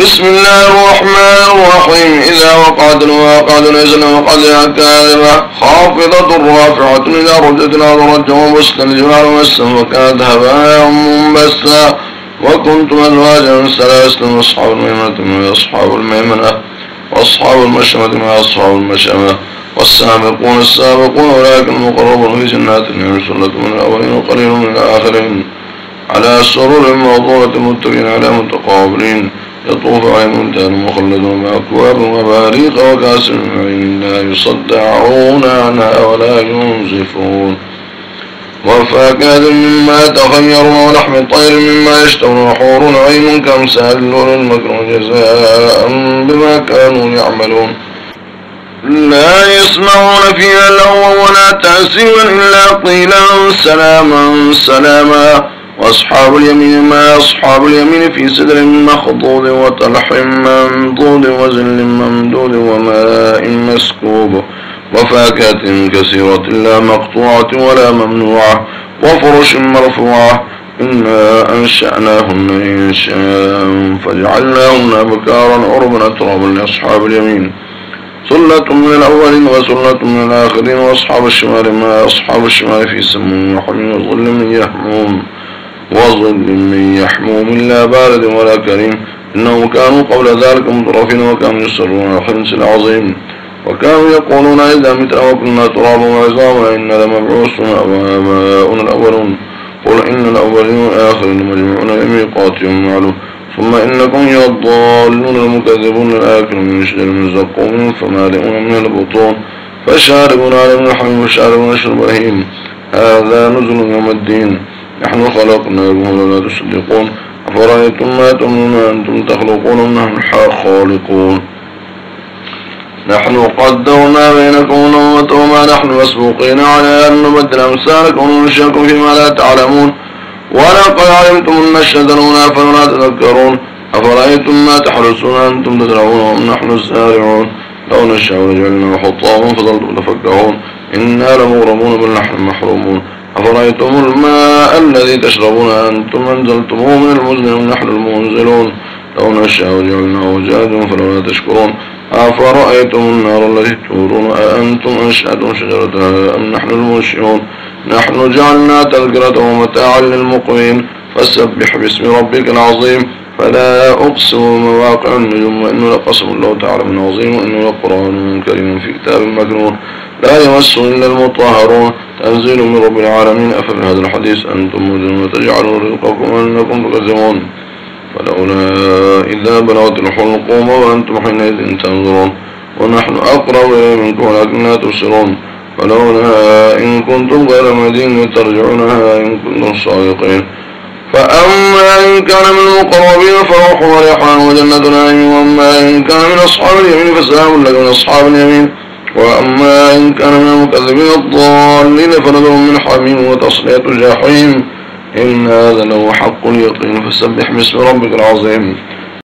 بسم الله الرحمن الرحيم. إذا وقعت الواقعة ليس لوقعتها كاذبة خافضة رافعة إذا رجت الأرض رجا وبست الجبال مسا وكانت هباء منبثا. وكنتم أزواجا ثلاثة أصحاب الميمنة وأصحاب الميمنة وأصحاب المشأمة وأصحاب المشأمة والسابقون السابقون أولئك المقربون في جنات النعيم سلة من الأولين وقليل من الآخرين. على سرور موضوعة متقين على متقابلين. يطوف عليهم ولدان مخلدون بأكواب وباريق وكاس من عين لا يصدعون عنها ولا ينزفون. وفاكهة مما تخيرون ولحم طير مما يشتهون وحور عين كمثال المكرون جزاء بما كانوا يعملون. لا يسمعون فيها لغوا ولا تأسيما إلا قيلا سلاما سلاما. وأصحاب اليمين ما أصحاب اليمين في سدر مخضود وطلح منضود وزل ممدود وماء مسكوب وفاكهة كثيرة لا مقطوعة ولا ممنوعة وفرش مرفوعة إنا أنشأناهن إنشاء فجعلناهن بكارا عربا أترابا لأصحاب اليمين ثلة من الأولين وثلة من الآخرين وأصحاب الشمال ما أصحاب الشمال في سم وحميم وظل من يحموم وظل من يحموم لا بارد ولا كريم. إنهم كانوا قبل ذلك مطرفين وكانوا يسرون الحنس العظيم وكانوا يقولون إذا متنا وكنا ترابا وعظاما إنا لمبعوثون وآباؤنا الأولون. قل إن الأولين والآخرين مجموعون لميقات يوم معلوم. ثم إنكم يا الضالون المكذبون الآكل من شجر من زقوم فمالئون من البطون. فشاربون على من الحميم وشاربون شرب رهيم هذا نزل يوم الدين. نحن خلقناكم ولا تصدقون أفرأيتم ما تمنون أنتم تخلقون نحن خالقون؟ نحن قدرنا بينكم الموت وما نحن مسبوقين على أن نبدل أمثالكم وننشأكم فيما لا تعلمون. ولقد علمتم النشأة الأولى فلا تذكرون. أفرأيتم ما تحرسون أنتم تزرعون وهم نحن الزارعون. لو نشاء لجعلنا حطاما فظلتم تفكرون إنا لمغرمون بل نحن محرومون. أفرأيتم الماء الذي تشربون أنتم أنزلتموه من المزن ونحن المنزلون؟ لو نشاء جعلناه جادا فلولا تشكرون. أفرأيتم النار التي تورون؟ أأنتم أنشأتم شجرتها أم نحن المنشئون؟ نحن جعلنا تذكرة ومتاعا للمقوين فسبح باسم ربك العظيم. فلا أقسم مواقع النجوم وإنه لقسم لو تعلم عظيم وإنه لقرآن كريم في كتاب مكنون. لا يمس إلا المطهرون. تنزيل من رب العالمين. أفبهذا الحديث أنتم مدن وتجعلون رزقكم أنكم تكذبون. فلولا إذا بلغت الحلقوم وأنتم حينئذ تنظرون. ونحن أقرب إليه منكم ولكن لا تبصرون. فلولا إن كنتم غير مدين ترجعونها إن كنتم صادقين. فأما إن كان من المقربين فروح وريحان وجنة نعيم. وأما إن كان من أصحاب اليمين فسلام لك من أصحاب اليمين. وأما إن كان من المكذبين الضالين فنذر من حميم وتصلية جحيم إن هذا له حق اليقين فسبح باسم ربك العظيم.